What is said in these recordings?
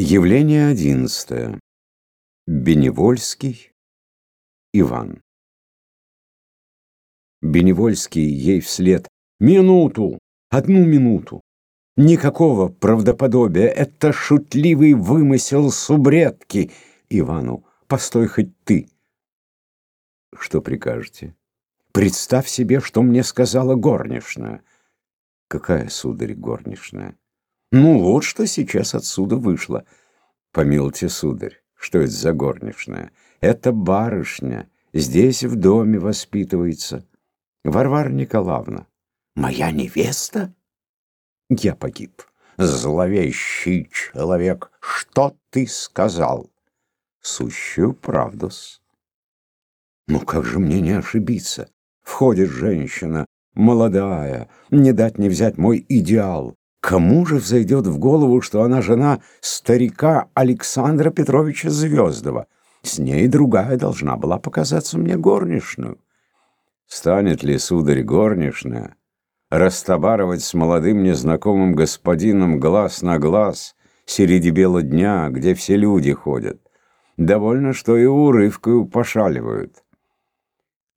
Явление одиннадцатое. Беневольский Иван. Беневольский ей вслед. Минуту! Одну минуту! Никакого правдоподобия! Это шутливый вымысел субредки! Ивану. Постой хоть ты. Что прикажете? Представь себе, что мне сказала горничная. Какая, сударь, горничная? Ну вот что сейчас отсюда вышло. Помилуйте, сударь, что это за горничная? Это барышня. Здесь в доме воспитывается. Варвара Николаевна. Моя невеста? Я погиб. Зловещий человек, что ты сказал? Сущую правду-с. Ну как же мне не ошибиться? Входит женщина, молодая, не дать не взять мой идеал. Кому же взойдет в голову, что она жена старика Александра Петровича Звездова? С ней другая должна была показаться мне горничную. Станет ли, сударь, горничная растобаровать с молодым незнакомым господином глаз на глаз среди бела дня, где все люди ходят? Довольно, что и урывкою пошаливают.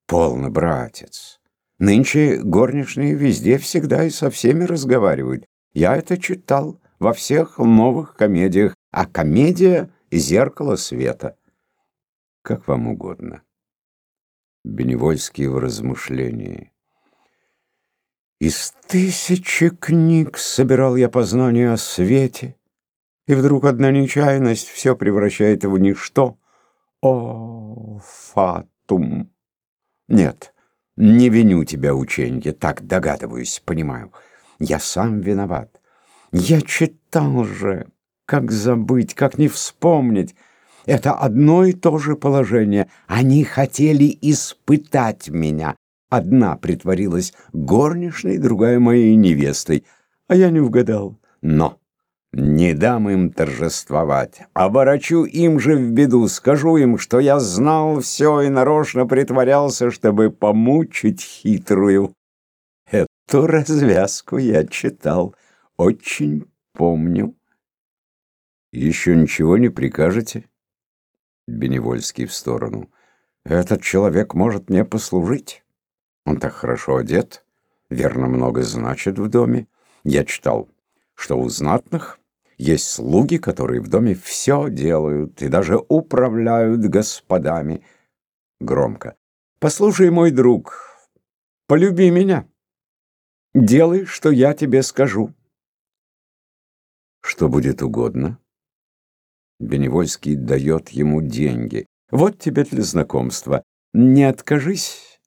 Полно, братец. Нынче горничные везде всегда и со всеми разговаривают. Я это читал во всех новых комедиях, а комедия — зеркало света. Как вам угодно. Беневольский в размышлении. Из тысячи книг собирал я познания о свете, и вдруг одна нечаянность все превращает в ничто. О, фатум! Нет, не виню тебя, ученье, так догадываюсь, понимаю. Я сам виноват. Я читал же. Как забыть, как не вспомнить? Это одно и то же положение. Они хотели испытать меня. Одна притворилась горничной, другая моей невестой. А я не угадал. Но не дам им торжествовать. Оборочу им же в беду. Скажу им, что я знал все и нарочно притворялся, чтобы помучить хитрую. Эту развязку я читал. Очень помню. Еще ничего не прикажете? Беневольский в сторону. Этот человек может мне послужить. Он так хорошо одет, верно много значит в доме. Я читал, что у знатных есть слуги, которые в доме все делают и даже управляют господами. Громко. Послушай, мой друг, полюби меня. Делай, что я тебе скажу. Что будет угодно. Беневольский дает ему деньги. Вот тебе для знакомства. Не откажись.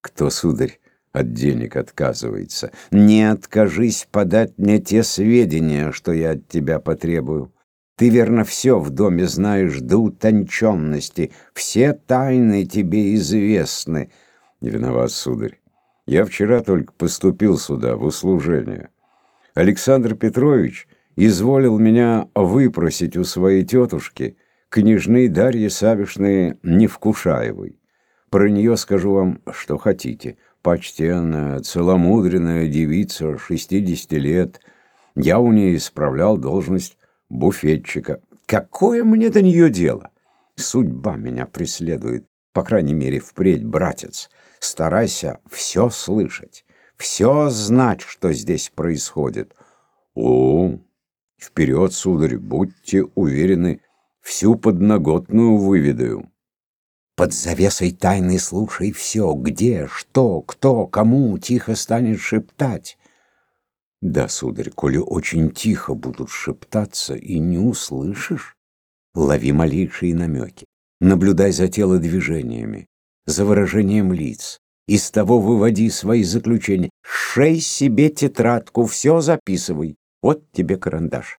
Кто, сударь, от денег отказывается? Не откажись подать мне те сведения, что я от тебя потребую. Ты, верно, все в доме знаешь до утонченности. Все тайны тебе известны. Не виноват, сударь. Я вчера только поступил сюда, в услужение. Александр Петрович изволил меня выпросить у своей тетушки, княжны Дарьи Савишны Невкушаевой. Про нее скажу вам, что хотите. Почтенная, целомудренная девица, 60 лет. Я у нее исправлял должность буфетчика. Какое мне до нее дело? Судьба меня преследует, по крайней мере, впредь, братец. Старайся все слышать, все знать, что здесь происходит. О, вперед, сударь, будьте уверены, всю подноготную выведаю. Под завесой тайны слушай все, где, что, кто, кому тихо станет шептать. Да, сударь, коли очень тихо будут шептаться и не услышишь, лови малейшие намеки, наблюдай за телодвижениями, за выражением лиц. Из того выводи свои заключения. Шей себе тетрадку, все записывай. Вот тебе карандаш.